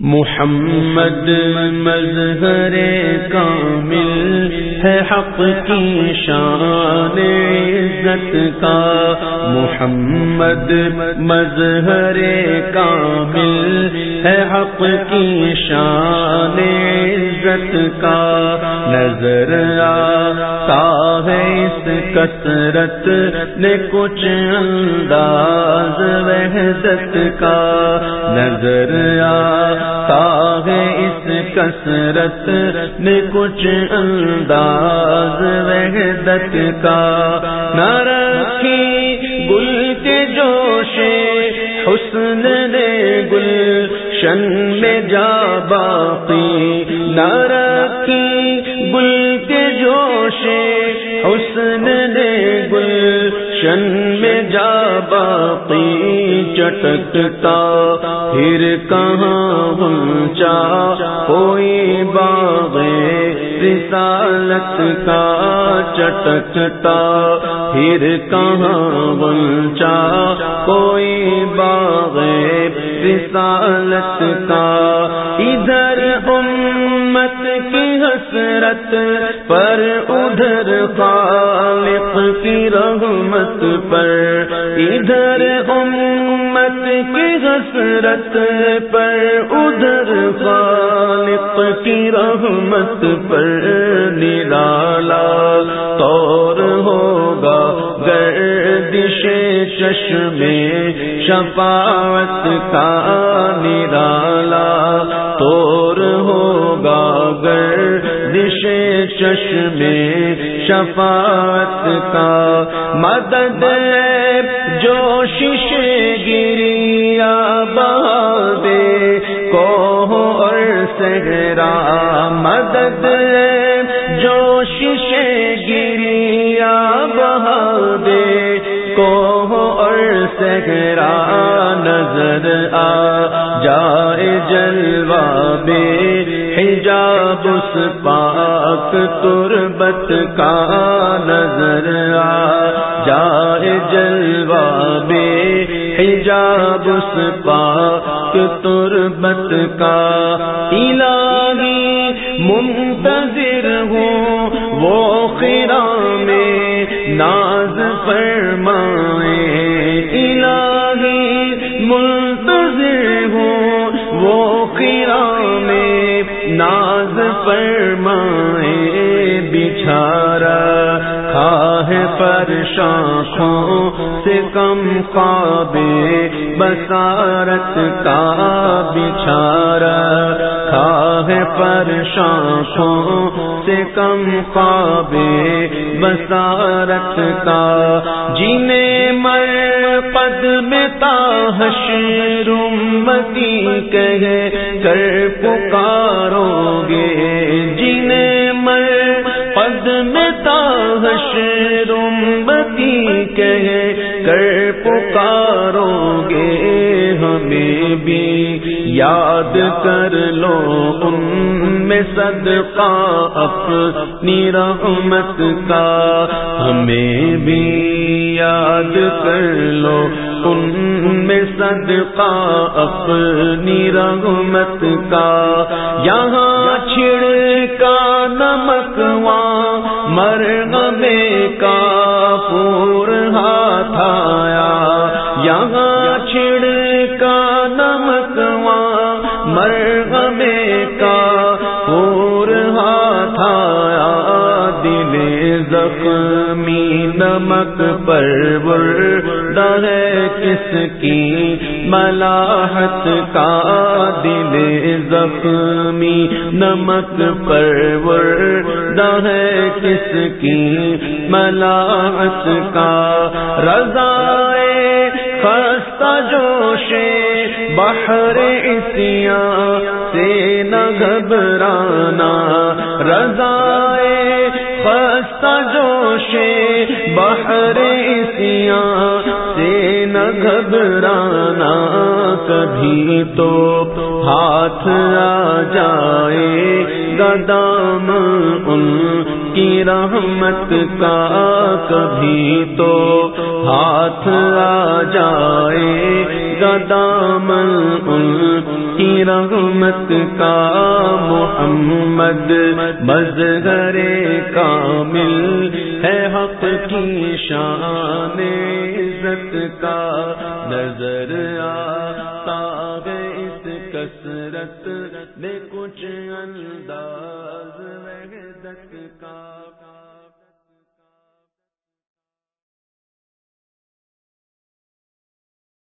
محمد مظہر کامل ہے حق کی شان عزت کا محمد، مظہر کامل ہے حق کی شان عزت کا نظر آتا ہے اس کثرت نے کچھ انداز وحدت کا نظر آ کثرت میں کچھ انداز وحدت کا نہ رکھی۔ گل کے جوش حسن نے گل، شن میں جا باقی۔ نہ رکھی۔ گل کے جوش حسن نے گل شن میں جا باقی چٹکتا، پھر کہاں اونچا کوئی باغ رسالت کا چٹکتا، پھر کہاں اونچا کوئی باغ رسالت کا۔ ادھر امت کی حسرت پر ادھر خالق کی رحمت پر ادھر امت کی حسرت پر، ادھر خالق کی رحمت پر نرالا طور ہوگا گردش چشم شفاعت کا نرالا طور ہوگا گردش چشم شفاعت کا مدد جو شیشے گریا بہادے کو اور سہرا مدد جو شیشے گریا بہادے کو اور سہرا نظر آ جائے جلوہ بے حجاب اس پاک تربت کا نظر آ۔ جائے جلوہ بے حجاب اس پاک تربت کا۔ الہی منتظر ہوں وہ خیرا میں ناز فرمائے۔ الہی منتظر ہوں وہ خیرا میں ناز فرمائے۔ بچھارا کھاہ پر شاخوں سے کم خوابے بسارت کا بچھارا کھاہ پر شاخوں سے کم خوابے بسارت کا۔ جنہیں مر پد میں تاحشر امتی کہے، کر پکارو گے تاحشر امتی کہے، کر پکارو گے ہمیں بھی۔ یاد کر لو ان میں صدقہ، اپنی رحمت کا۔ ہمیں بھی یاد کر لو ان میں صدقہ، اپنی رحمت کا۔ یہاں کا پور ہاتھ آیا یہاں زخمی نمک پر ہے کس کی ملاحت کا دل زخمی نمک پر ہے کس کی ملاحت کا رضائے خستہ جوشے بحر اسیاں سے نہ گھبرانا رضائے خستہ جوشے بحر اسیاں سے نہ گھبرانا، کبھی تو ہاتھ آ جائے گدام ان کی رحمت کا، کبھی تو ہاتھ آ جائے گدام ان کی رحمت کا محمد مظہر کامل ہے حق کی شان عزت کا نظر آتا ہے اس کثرت میں کچھ انداز وحدت کا